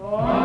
Lord.